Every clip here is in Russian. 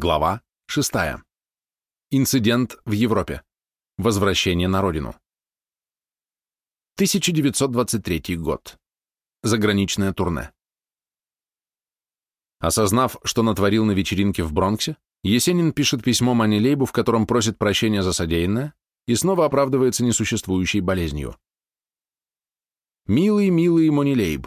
Глава 6. Инцидент в Европе. Возвращение на родину. 1923 год. Заграничное турне. Осознав, что натворил на вечеринке в Бронксе, Есенин пишет письмо Мани Лейбу, в котором просит прощения за содеянное и снова оправдывается несуществующей болезнью. «Милый, милый Монилейб,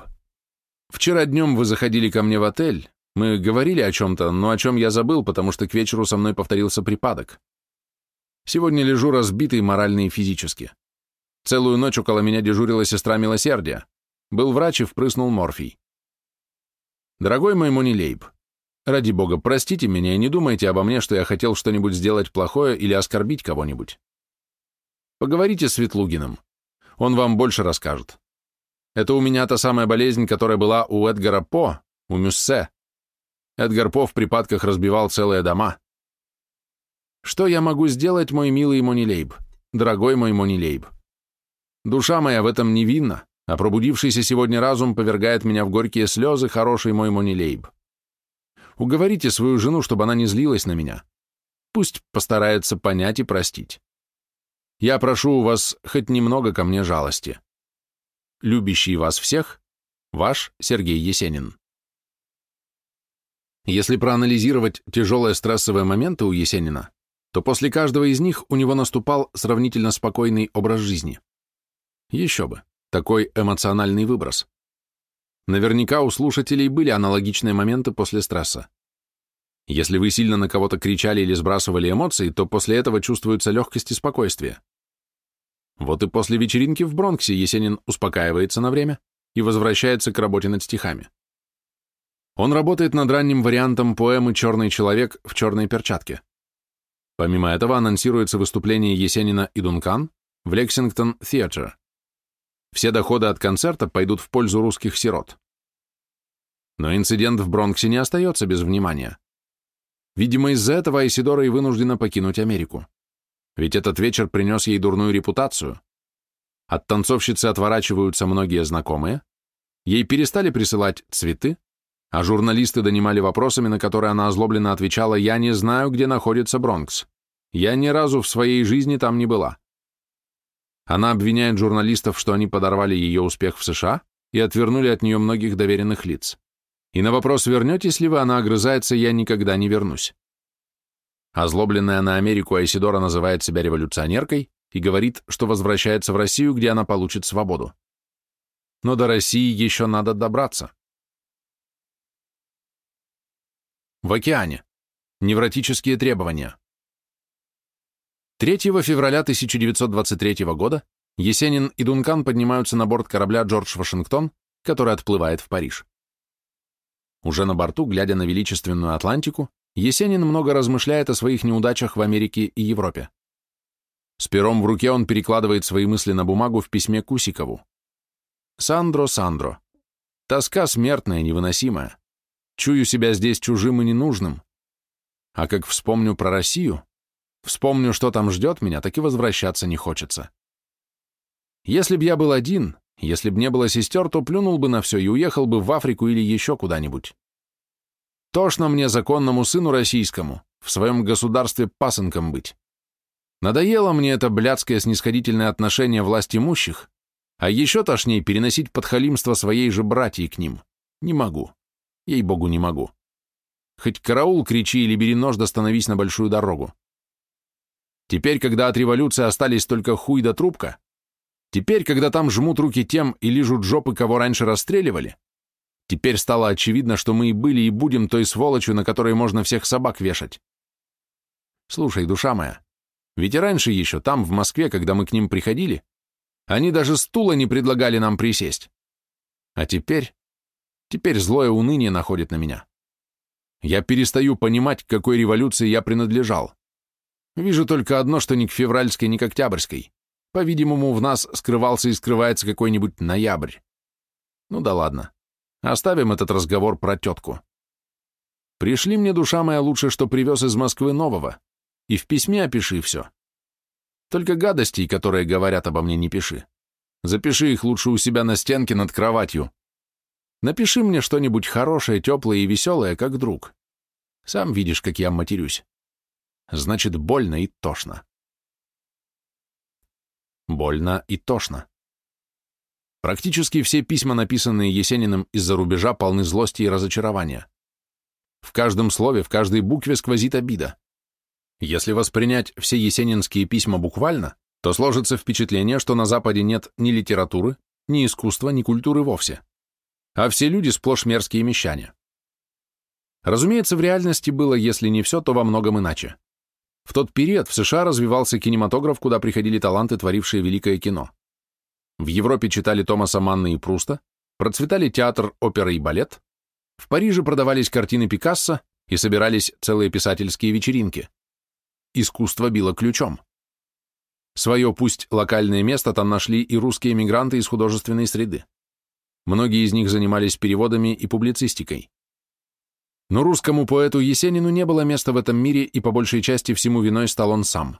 вчера днем вы заходили ко мне в отель, мы говорили о чем-то, но о чем я забыл, потому что к вечеру со мной повторился припадок. Сегодня лежу разбитый морально и физически. Целую ночь около меня дежурила сестра милосердия. Был врач и впрыснул морфий. Дорогой мой Монилейб, ради бога, простите меня и не думайте обо мне, что я хотел что-нибудь сделать плохое или оскорбить кого-нибудь. Поговорите с Ветлугиным. Он вам больше расскажет. Это у меня та самая болезнь, которая была у Эдгара По, у Мюссе. Эдгар По в припадках разбивал целые дома. Что я могу сделать, мой милый Монилейб, дорогой мой Монилейб? Душа моя в этом невинна, а пробудившийся сегодня разум повергает меня в горькие слезы, хороший мой Монилейб. Уговорите свою жену, чтобы она не злилась на меня. Пусть постарается понять и простить. Я прошу у вас хоть немного ко мне жалости. Любящий вас всех, ваш Сергей Есенин. Если проанализировать тяжелые стрессовые моменты у Есенина, то после каждого из них у него наступал сравнительно спокойный образ жизни. Еще бы, такой эмоциональный выброс. Наверняка у слушателей были аналогичные моменты после стресса. Если вы сильно на кого-то кричали или сбрасывали эмоции, то после этого чувствуется легкость и спокойствие. Вот и после вечеринки в Бронксе Есенин успокаивается на время и возвращается к работе над стихами. Он работает над ранним вариантом поэмы «Черный человек в черной перчатке». Помимо этого анонсируется выступление Есенина и Дункан в Лексингтон Theatre. Все доходы от концерта пойдут в пользу русских сирот. Но инцидент в Бронксе не остается без внимания. Видимо, из-за этого Айсидора и вынуждена покинуть Америку. Ведь этот вечер принес ей дурную репутацию. От танцовщицы отворачиваются многие знакомые, ей перестали присылать цветы, а журналисты донимали вопросами, на которые она озлобленно отвечала «Я не знаю, где находится Бронкс. Я ни разу в своей жизни там не была». Она обвиняет журналистов, что они подорвали ее успех в США и отвернули от нее многих доверенных лиц. И на вопрос «Вернетесь ли вы?» она огрызается «Я никогда не вернусь». Озлобленная на Америку Айсидора называет себя революционеркой и говорит, что возвращается в Россию, где она получит свободу. Но до России еще надо добраться. В океане. Невротические требования. 3 февраля 1923 года Есенин и Дункан поднимаются на борт корабля «Джордж Вашингтон», который отплывает в Париж. Уже на борту, глядя на величественную Атлантику, Есенин много размышляет о своих неудачах в Америке и Европе. С пером в руке он перекладывает свои мысли на бумагу в письме Кусикову. «Сандро, Сандро, тоска смертная, невыносимая. Чую себя здесь чужим и ненужным. А как вспомню про Россию, вспомню, что там ждет меня, так и возвращаться не хочется. Если б я был один, если б не было сестер, то плюнул бы на все и уехал бы в Африку или еще куда-нибудь. Тошно мне, законному сыну российскому, в своем государстве пасынком быть. Надоело мне это блядское снисходительное отношение власть имущих, а еще тошней переносить подхалимство своей же братьи к ним. Не могу. Ей-богу, не могу. Хоть караул кричи или бери нож да становись на большую дорогу. Теперь, когда от революции остались только хуй да трубка, теперь, когда там жмут руки тем и лижут жопы, кого раньше расстреливали, теперь стало очевидно, что мы и были, и будем той сволочью, на которой можно всех собак вешать. Слушай, душа моя, ведь и раньше еще, там, в Москве, когда мы к ним приходили, они даже стула не предлагали нам присесть. А теперь Теперь злое уныние находит на меня. Я перестаю понимать, к какой революции я принадлежал. Вижу только одно, что ни к февральской, ни к октябрьской. По-видимому, в нас скрывался и скрывается какой-нибудь ноябрь. Ну да ладно. Оставим этот разговор про тетку. Пришли мне, душа моя, лучше, что привез из Москвы нового. И в письме опиши все. Только гадостей, которые говорят обо мне, не пиши. Запиши их лучше у себя на стенке над кроватью. Напиши мне что-нибудь хорошее, теплое и веселое, как друг. Сам видишь, как я матерюсь. Значит, больно и тошно. Больно и тошно. Практически все письма, написанные Есениным из-за рубежа, полны злости и разочарования. В каждом слове, в каждой букве сквозит обида. Если воспринять все есенинские письма буквально, то сложится впечатление, что на Западе нет ни литературы, ни искусства, ни культуры вовсе. А все люди сплошь мерзкие мещане. Разумеется, в реальности было, если не все, то во многом иначе. В тот период в США развивался кинематограф, куда приходили таланты, творившие великое кино. В Европе читали Томаса Манна и Пруста, процветали театр, опера и балет, в Париже продавались картины Пикассо и собирались целые писательские вечеринки. Искусство било ключом. Свое пусть локальное место там нашли и русские эмигранты из художественной среды. Многие из них занимались переводами и публицистикой. Но русскому поэту Есенину не было места в этом мире, и по большей части всему виной стал он сам.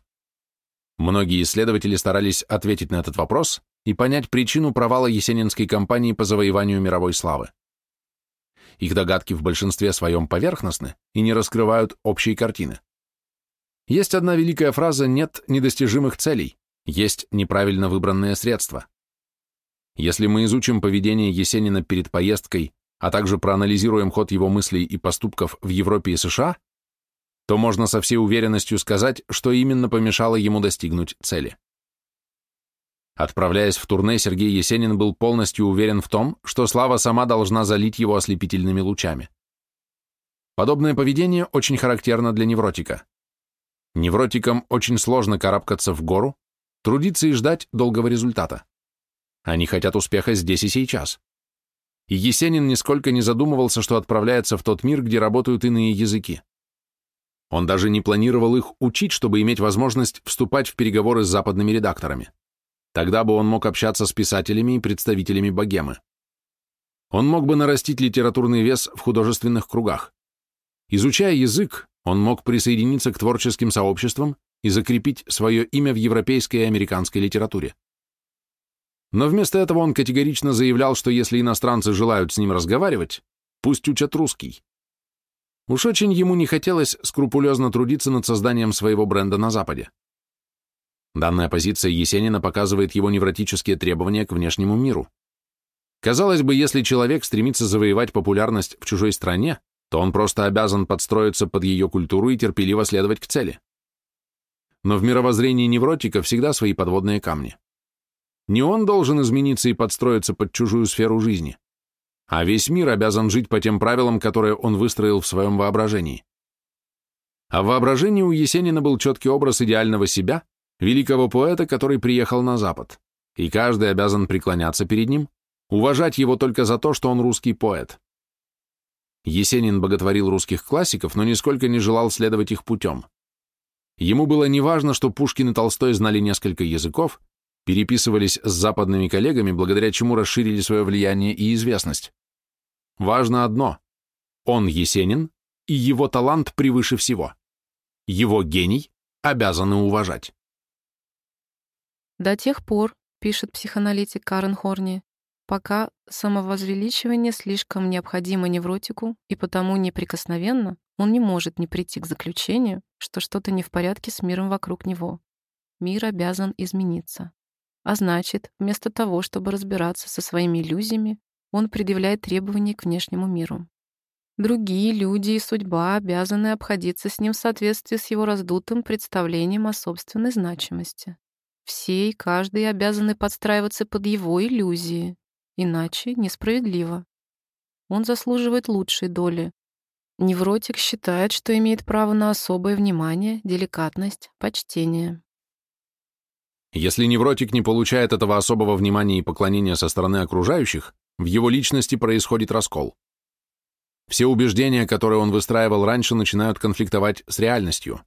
Многие исследователи старались ответить на этот вопрос и понять причину провала есенинской кампании по завоеванию мировой славы. Их догадки в большинстве своем поверхностны и не раскрывают общей картины. Есть одна великая фраза «нет недостижимых целей», есть неправильно выбранные средства. Если мы изучим поведение Есенина перед поездкой, а также проанализируем ход его мыслей и поступков в Европе и США, то можно со всей уверенностью сказать, что именно помешало ему достигнуть цели. Отправляясь в турне, Сергей Есенин был полностью уверен в том, что слава сама должна залить его ослепительными лучами. Подобное поведение очень характерно для невротика. Невротикам очень сложно карабкаться в гору, трудиться и ждать долгого результата. Они хотят успеха здесь и сейчас. И Есенин нисколько не задумывался, что отправляется в тот мир, где работают иные языки. Он даже не планировал их учить, чтобы иметь возможность вступать в переговоры с западными редакторами. Тогда бы он мог общаться с писателями и представителями богемы. Он мог бы нарастить литературный вес в художественных кругах. Изучая язык, он мог присоединиться к творческим сообществам и закрепить свое имя в европейской и американской литературе. Но вместо этого он категорично заявлял, что если иностранцы желают с ним разговаривать, пусть учат русский. Уж очень ему не хотелось скрупулезно трудиться над созданием своего бренда на Западе. Данная позиция Есенина показывает его невротические требования к внешнему миру. Казалось бы, если человек стремится завоевать популярность в чужой стране, то он просто обязан подстроиться под ее культуру и терпеливо следовать к цели. Но в мировоззрении невротика всегда свои подводные камни. Не он должен измениться и подстроиться под чужую сферу жизни, а весь мир обязан жить по тем правилам, которые он выстроил в своем воображении. А в воображении у Есенина был четкий образ идеального себя, великого поэта, который приехал на Запад, и каждый обязан преклоняться перед ним, уважать его только за то, что он русский поэт. Есенин боготворил русских классиков, но нисколько не желал следовать их путем. Ему было неважно, что Пушкин и Толстой знали несколько языков, переписывались с западными коллегами, благодаря чему расширили свое влияние и известность. Важно одно – он Есенин, и его талант превыше всего. Его гений обязаны уважать. До тех пор, пишет психоаналитик Карен Хорни, Пока самовозвеличивание слишком необходимо невротику и потому неприкосновенно, он не может не прийти к заключению, что что-то не в порядке с миром вокруг него. Мир обязан измениться. А значит, вместо того, чтобы разбираться со своими иллюзиями, он предъявляет требования к внешнему миру. Другие люди и судьба обязаны обходиться с ним в соответствии с его раздутым представлением о собственной значимости. Все и каждый обязаны подстраиваться под его иллюзии, Иначе несправедливо. Он заслуживает лучшей доли. Невротик считает, что имеет право на особое внимание, деликатность, почтение. Если невротик не получает этого особого внимания и поклонения со стороны окружающих, в его личности происходит раскол. Все убеждения, которые он выстраивал раньше, начинают конфликтовать с реальностью.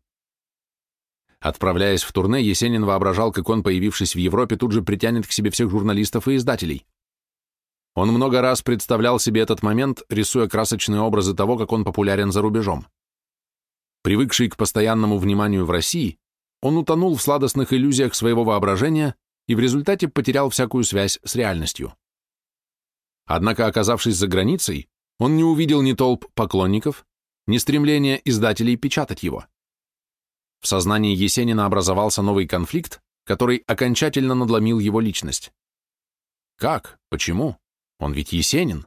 Отправляясь в турне, Есенин воображал, как он, появившись в Европе, тут же притянет к себе всех журналистов и издателей. Он много раз представлял себе этот момент, рисуя красочные образы того, как он популярен за рубежом. Привыкший к постоянному вниманию в России, он утонул в сладостных иллюзиях своего воображения и в результате потерял всякую связь с реальностью. Однако, оказавшись за границей, он не увидел ни толп поклонников, ни стремление издателей печатать его. В сознании Есенина образовался новый конфликт, который окончательно надломил его личность. Как? Почему? Он ведь Есенин.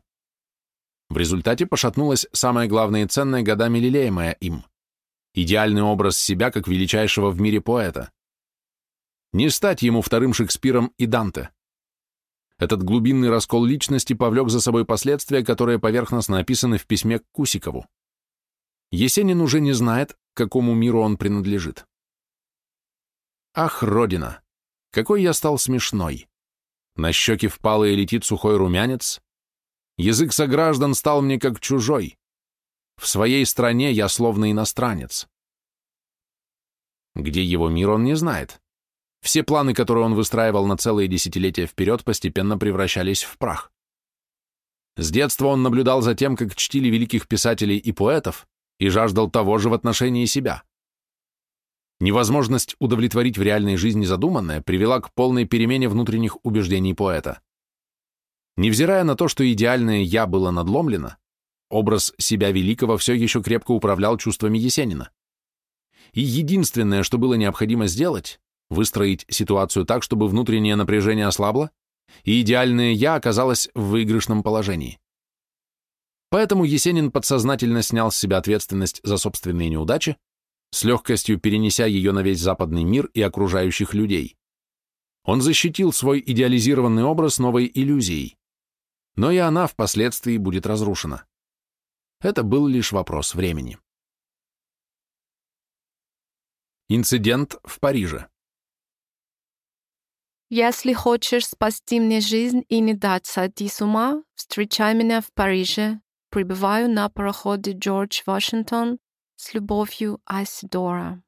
В результате пошатнулась самая главная и ценная годами лелеемая им – идеальный образ себя как величайшего в мире поэта. Не стать ему вторым Шекспиром и Данте. Этот глубинный раскол личности повлек за собой последствия, которые поверхностно описаны в письме к Кусикову. Есенин уже не знает, к какому миру он принадлежит. Ах, Родина! Какой я стал смешной! На щеки впалые летит сухой румянец, язык сограждан стал мне как чужой. В своей стране я словно иностранец. Где его мир, он не знает. Все планы, которые он выстраивал на целые десятилетия вперед, постепенно превращались в прах. С детства он наблюдал за тем, как чтили великих писателей и поэтов, и жаждал того же в отношении себя. Невозможность удовлетворить в реальной жизни задуманное привела к полной перемене внутренних убеждений поэта. Невзирая на то, что идеальное «я» было надломлено, образ себя великого все еще крепко управлял чувствами Есенина. И единственное, что было необходимо сделать, выстроить ситуацию так, чтобы внутреннее напряжение ослабло, и идеальное «я» оказалось в выигрышном положении. Поэтому Есенин подсознательно снял с себя ответственность за собственные неудачи, с легкостью перенеся ее на весь западный мир и окружающих людей. Он защитил свой идеализированный образ новой иллюзией. Но и она впоследствии будет разрушена. Это был лишь вопрос времени. Инцидент в Париже. Если хочешь спасти мне жизнь и не дать сойти с ума, встречай меня в Париже. Прибываю на пароходе Джордж Вашингтон с любовью Айсидора.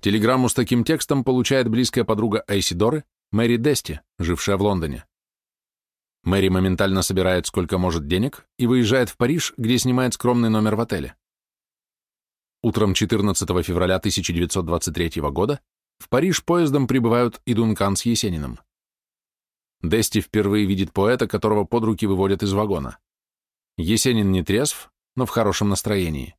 Телеграмму с таким текстом получает близкая подруга Айсидоры, Мэри Дести, жившая в Лондоне. Мэри моментально собирает сколько может денег и выезжает в Париж, где снимает скромный номер в отеле. Утром 14 февраля 1923 года в Париж поездом прибывают и Дункан с Есениным. Дести впервые видит поэта, которого под руки выводят из вагона. Есенин не трезв, но в хорошем настроении.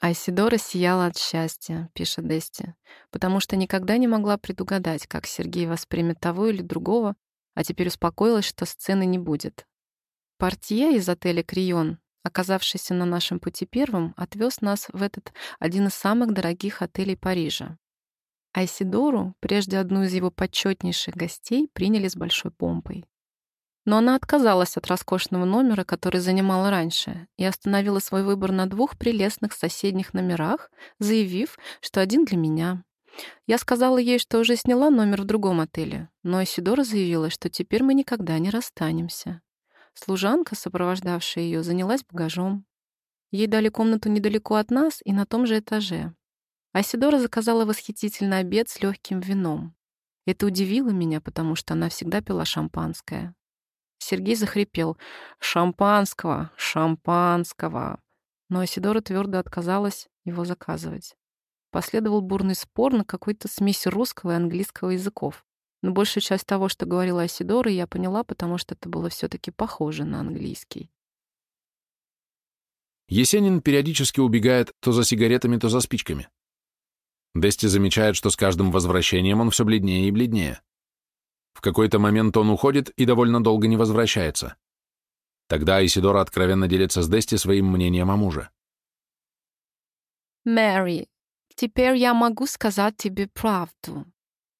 Айсидора сияла от счастья, пишет Дести, потому что никогда не могла предугадать, как Сергей воспримет того или другого, а теперь успокоилась, что сцены не будет. Портье из отеля «Крион», оказавшийся на нашем пути первым, отвез нас в этот один из самых дорогих отелей Парижа. Айсидору, прежде одну из его почетнейших гостей, приняли с большой помпой. Но она отказалась от роскошного номера, который занимала раньше, и остановила свой выбор на двух прелестных соседних номерах, заявив, что один для меня. Я сказала ей, что уже сняла номер в другом отеле, но Исидора заявила, что теперь мы никогда не расстанемся. Служанка, сопровождавшая ее, занялась багажом. Ей дали комнату недалеко от нас и на том же этаже. Асидора заказала восхитительный обед с легким вином. Это удивило меня, потому что она всегда пила шампанское. Сергей захрипел. «Шампанского! Шампанского!» Но Асидора твердо отказалась его заказывать. Последовал бурный спор на какой-то смесь русского и английского языков. Но большую часть того, что говорила Асидора, я поняла, потому что это было все таки похоже на английский. Есенин периодически убегает то за сигаретами, то за спичками. Дести замечает, что с каждым возвращением он все бледнее и бледнее. В какой-то момент он уходит и довольно долго не возвращается. Тогда Исидора откровенно делится с Дести своим мнением о муже. «Мэри, теперь я могу сказать тебе правду.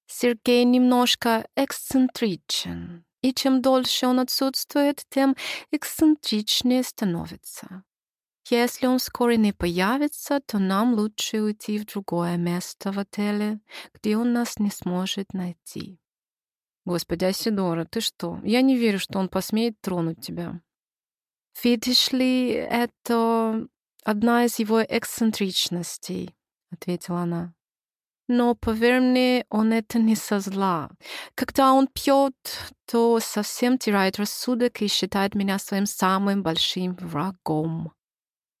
Сергей немножко эксцентричен, и чем дольше он отсутствует, тем эксцентричнее становится. Если он вскоре не появится, то нам лучше уйти в другое место в отеле, где он нас не сможет найти. Господи, Асидора, ты что? Я не верю, что он посмеет тронуть тебя. Видишь ли, это одна из его эксцентричностей, ответила она. Но, поверь мне, он это не со зла. Когда он пьет, то совсем теряет рассудок и считает меня своим самым большим врагом.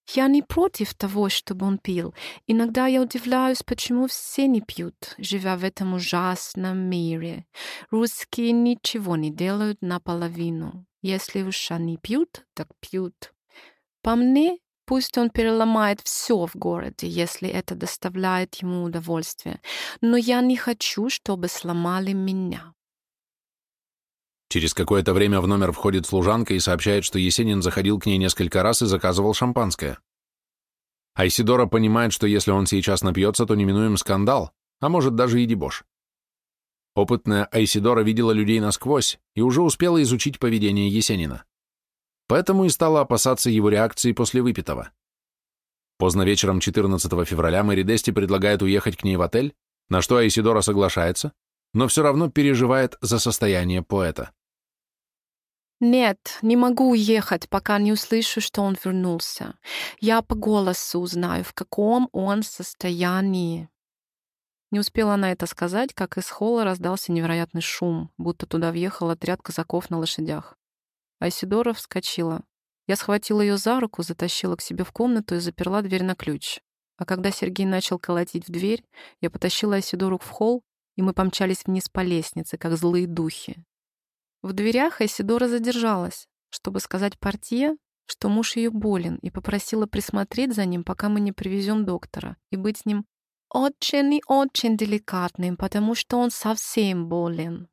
Я не против того, чтобы он пил. Иногда я удивляюсь, почему все не пьют, живя в этом ужасном мире. Русские ничего не делают наполовину. Если уж они пьют, так пьют. По мне, пусть он переломает все в городе, если это доставляет ему удовольствие. Но я не хочу, чтобы сломали меня. Через какое-то время в номер входит служанка и сообщает, что Есенин заходил к ней несколько раз и заказывал шампанское. Айсидора понимает, что если он сейчас напьется, то неминуем скандал, а может даже и дебош. Опытная Айсидора видела людей насквозь и уже успела изучить поведение Есенина. Поэтому и стала опасаться его реакции после выпитого. Поздно вечером 14 февраля Мэри Дести предлагает уехать к ней в отель, на что Айсидора соглашается, но все равно переживает за состояние поэта. «Нет, не могу уехать, пока не услышу, что он вернулся. Я по голосу узнаю, в каком он состоянии». Не успела она это сказать, как из холла раздался невероятный шум, будто туда въехал отряд казаков на лошадях. Айсидора вскочила. Я схватила ее за руку, затащила к себе в комнату и заперла дверь на ключ. А когда Сергей начал колотить в дверь, я потащила Айсидору в холл, и мы помчались вниз по лестнице, как злые духи. В дверях Айсидора задержалась, чтобы сказать портье, что муж ее болен, и попросила присмотреть за ним, пока мы не привезем доктора, и быть с ним очень и очень деликатным, потому что он совсем болен.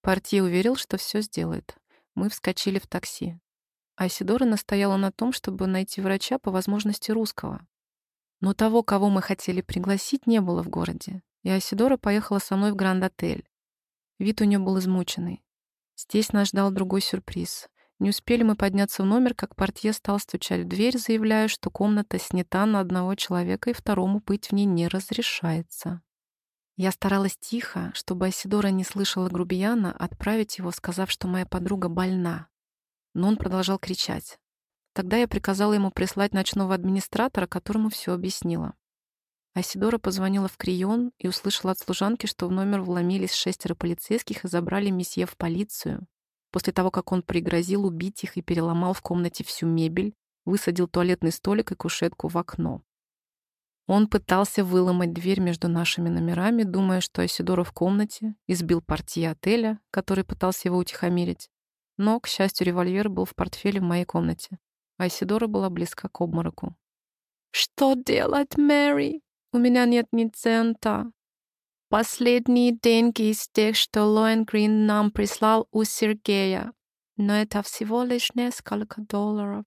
Портье уверил, что все сделает. Мы вскочили в такси. Айсидора настояла на том, чтобы найти врача по возможности русского. Но того, кого мы хотели пригласить, не было в городе, и Айсидора поехала со мной в Гранд-отель. Вид у нее был измученный. Здесь нас ждал другой сюрприз. Не успели мы подняться в номер, как портье стал стучать в дверь, заявляя, что комната снята на одного человека и второму быть в ней не разрешается. Я старалась тихо, чтобы Асидора не слышала грубияна, отправить его, сказав, что моя подруга больна. Но он продолжал кричать. Тогда я приказала ему прислать ночного администратора, которому все объяснила. Асидора позвонила в Крион и услышала от служанки, что в номер вломились шестеро полицейских и забрали месье в полицию. После того, как он пригрозил убить их и переломал в комнате всю мебель, высадил туалетный столик и кушетку в окно. Он пытался выломать дверь между нашими номерами, думая, что Асидора в комнате, избил портье отеля, который пытался его утихомирить. Но, к счастью, револьвер был в портфеле в моей комнате. Асидора была близка к обмороку. «Что делать, Мэри?» У меня нет ни цента. Последние деньги из тех, что Лоенгрин нам прислал у Сергея. Но это всего лишь несколько долларов.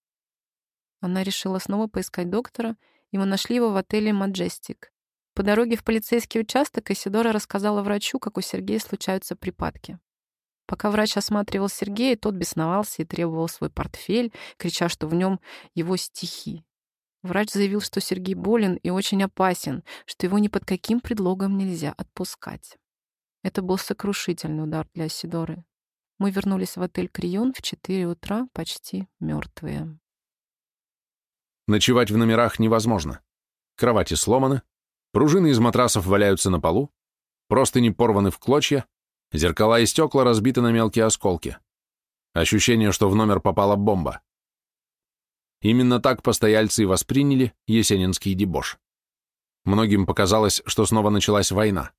Она решила снова поискать доктора, мы нашли его в отеле «Маджестик». По дороге в полицейский участок Исидора рассказала врачу, как у Сергея случаются припадки. Пока врач осматривал Сергея, тот бесновался и требовал свой портфель, крича, что в нем его стихи. Врач заявил, что Сергей болен и очень опасен, что его ни под каким предлогом нельзя отпускать. Это был сокрушительный удар для Сидоры. Мы вернулись в отель «Крион» в 4 утра, почти мертвые. Ночевать в номерах невозможно. Кровати сломаны, пружины из матрасов валяются на полу, простыни порваны в клочья, зеркала и стекла разбиты на мелкие осколки. Ощущение, что в номер попала бомба. Именно так постояльцы и восприняли есенинский дебош. Многим показалось, что снова началась война.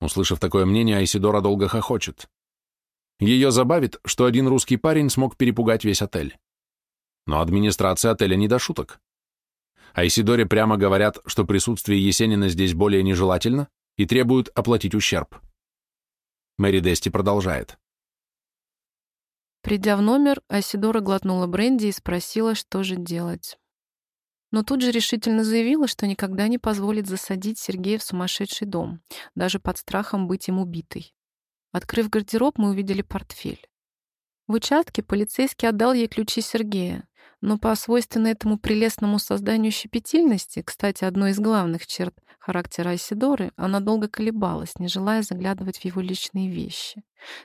Услышав такое мнение, Айсидора долго хохочет. Ее забавит, что один русский парень смог перепугать весь отель. Но администрация отеля не до шуток. Айсидоре прямо говорят, что присутствие Есенина здесь более нежелательно и требуют оплатить ущерб. Мэри Дести продолжает. Придя в номер, Асидора глотнула бренди и спросила, что же делать. Но тут же решительно заявила, что никогда не позволит засадить Сергея в сумасшедший дом, даже под страхом быть им убитой. Открыв гардероб, мы увидели портфель. В участке полицейский отдал ей ключи Сергея, но по свойственной этому прелестному созданию щепетильности, кстати, одной из главных черт характера Айсидоры, она долго колебалась, не желая заглядывать в его личные вещи.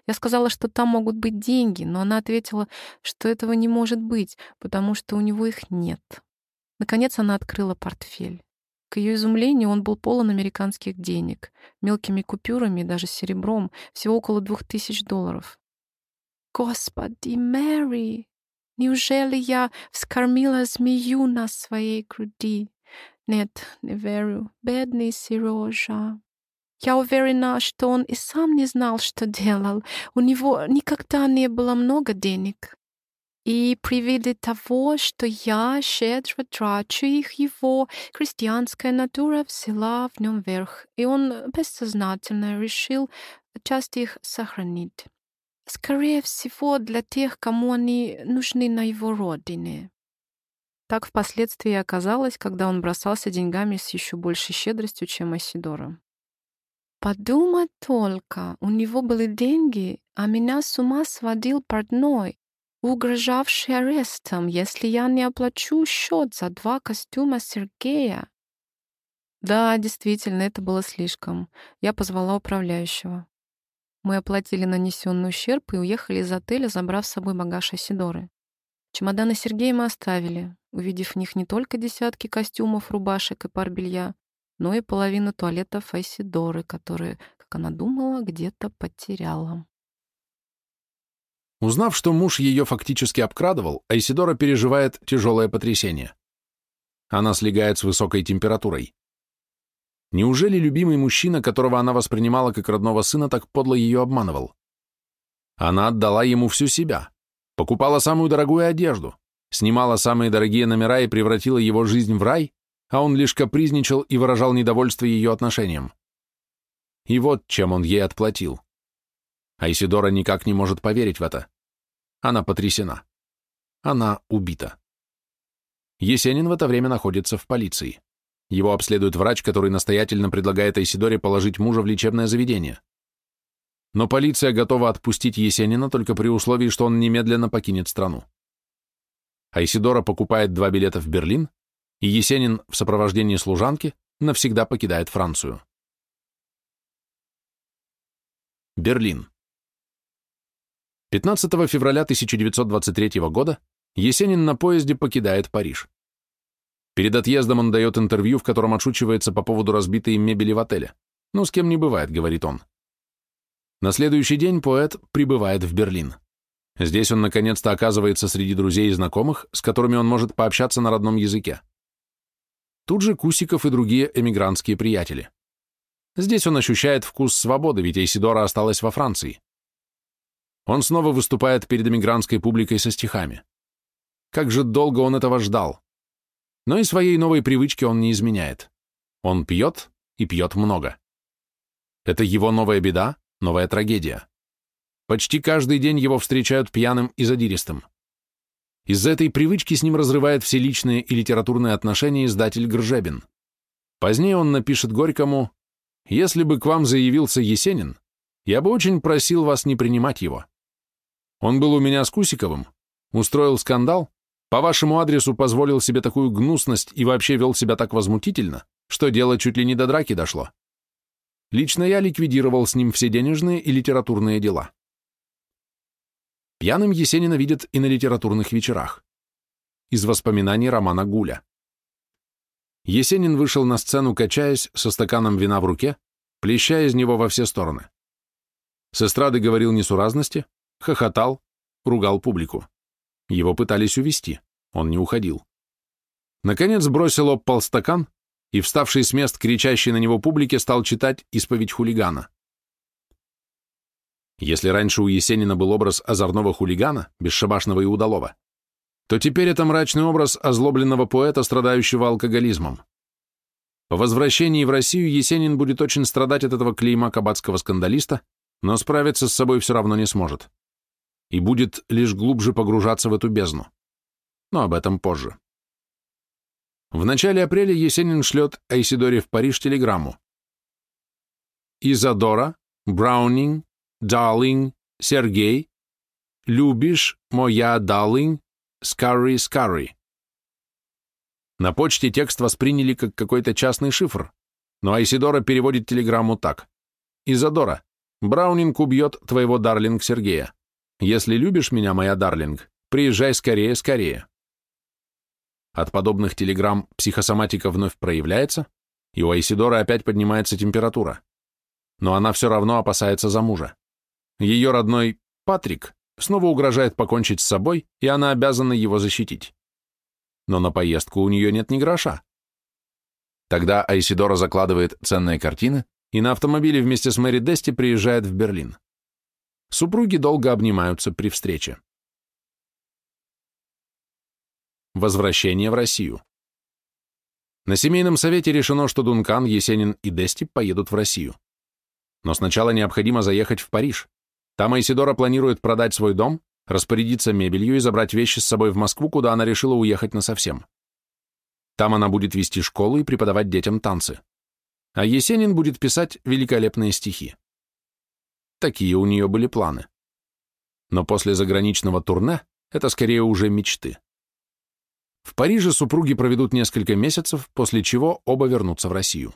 Я сказала, что там могут быть деньги, но она ответила, что этого не может быть, потому что у него их нет. Наконец она открыла портфель. К ее изумлению он был полон американских денег, мелкими купюрами и даже серебром, всего около двух тысяч долларов. «Господи, Мэри!» Неужели я вскормила змею на своей груди? Нет, не верю. Бедный Сережа. Я уверена, что он и сам не знал, что делал. У него никогда не было много денег. И при виде того, что я щедро трачу их, его крестьянская натура взяла в нем верх, и он бессознательно решил часть их сохранить. Скорее всего, для тех, кому они нужны на его родине. Так впоследствии оказалось, когда он бросался деньгами с еще большей щедростью, чем Асидора. Подумать только, у него были деньги, а меня с ума сводил портной, угрожавший арестом, если я не оплачу счет за два костюма Сергея. Да, действительно, это было слишком. Я позвала управляющего. Мы оплатили нанесенный ущерб и уехали из отеля, забрав с собой багаж Асидоры. Чемоданы Сергея мы оставили, увидев в них не только десятки костюмов, рубашек и пар белья, но и половину туалетов Айсидоры, которые, как она думала, где-то потеряла. Узнав, что муж ее фактически обкрадывал, Айсидора переживает тяжелое потрясение. Она слегает с высокой температурой. Неужели любимый мужчина, которого она воспринимала как родного сына, так подло ее обманывал? Она отдала ему всю себя, покупала самую дорогую одежду, снимала самые дорогие номера и превратила его жизнь в рай, а он лишь капризничал и выражал недовольство ее отношением. И вот чем он ей отплатил. Айсидора никак не может поверить в это. Она потрясена. Она убита. Есенин в это время находится в полиции. Его обследует врач, который настоятельно предлагает Айсидоре положить мужа в лечебное заведение. Но полиция готова отпустить Есенина только при условии, что он немедленно покинет страну. Айсидора покупает два билета в Берлин и Есенин в сопровождении служанки навсегда покидает Францию. Берлин. 15 февраля 1923 года Есенин на поезде покидает Париж. Перед отъездом он дает интервью, в котором отшучивается по поводу разбитой мебели в отеле. «Ну, с кем не бывает», — говорит он. На следующий день поэт прибывает в Берлин. Здесь он наконец-то оказывается среди друзей и знакомых, с которыми он может пообщаться на родном языке. Тут же Кусиков и другие эмигрантские приятели. Здесь он ощущает вкус свободы, ведь Эйсидора осталась во Франции. Он снова выступает перед эмигрантской публикой со стихами. Как же долго он этого ждал. Но и своей новой привычки он не изменяет. Он пьет и пьет много. Это его новая беда, новая трагедия. Почти каждый день его встречают пьяным и задиристым. Из-за этой привычки с ним разрывает все личные и литературные отношения издатель Гржебин. Позднее он напишет Горькому «Если бы к вам заявился Есенин, я бы очень просил вас не принимать его. Он был у меня с Кусиковым, устроил скандал, по вашему адресу позволил себе такую гнусность и вообще вел себя так возмутительно, что дело чуть ли не до драки дошло. Лично я ликвидировал с ним все денежные и литературные дела. Пьяным Есенина видят и на литературных вечерах. Из воспоминаний романа Гуля. Есенин вышел на сцену, качаясь, со стаканом вина в руке, плеща из него во все стороны. С эстрады говорил несуразности, хохотал, ругал публику. Его пытались увести, он не уходил. Наконец бросил об полстакан, и, вставший с мест кричащий на него публике, стал читать исповедь хулигана. Если раньше у Есенина был образ озорного хулигана, бесшабашного и удалого, то теперь это мрачный образ озлобленного поэта, страдающего алкоголизмом. По возвращении в Россию Есенин будет очень страдать от этого клейма кабацкого скандалиста, но справиться с собой все равно не сможет. И будет лишь глубже погружаться в эту бездну. Но об этом позже. В начале апреля Есенин шлет Айсидоре в Париж телеграмму. Изадора, Браунинг, Дарлинг, Сергей, любишь, моя Дарлинг, Скарри, Скарри. На почте текст восприняли как какой-то частный шифр, но Айсидора переводит телеграмму так. Изадора, Браунинг убьет твоего Дарлинг Сергея. Если любишь меня, моя Дарлинг, приезжай скорее, скорее. От подобных телеграмм психосоматика вновь проявляется, и у Айсидора опять поднимается температура. Но она все равно опасается за мужа. Ее родной Патрик снова угрожает покончить с собой, и она обязана его защитить. Но на поездку у нее нет ни гроша. Тогда Айсидора закладывает ценные картины и на автомобиле вместе с Мэри Дести приезжает в Берлин. Супруги долго обнимаются при встрече. Возвращение в Россию. На семейном совете решено, что Дункан, Есенин и Дести поедут в Россию. Но сначала необходимо заехать в Париж. Там Айсидора планирует продать свой дом, распорядиться мебелью и забрать вещи с собой в Москву, куда она решила уехать насовсем. Там она будет вести школу и преподавать детям танцы. А Есенин будет писать великолепные стихи. Такие у нее были планы. Но после заграничного турне это скорее уже мечты. В Париже супруги проведут несколько месяцев, после чего оба вернутся в Россию.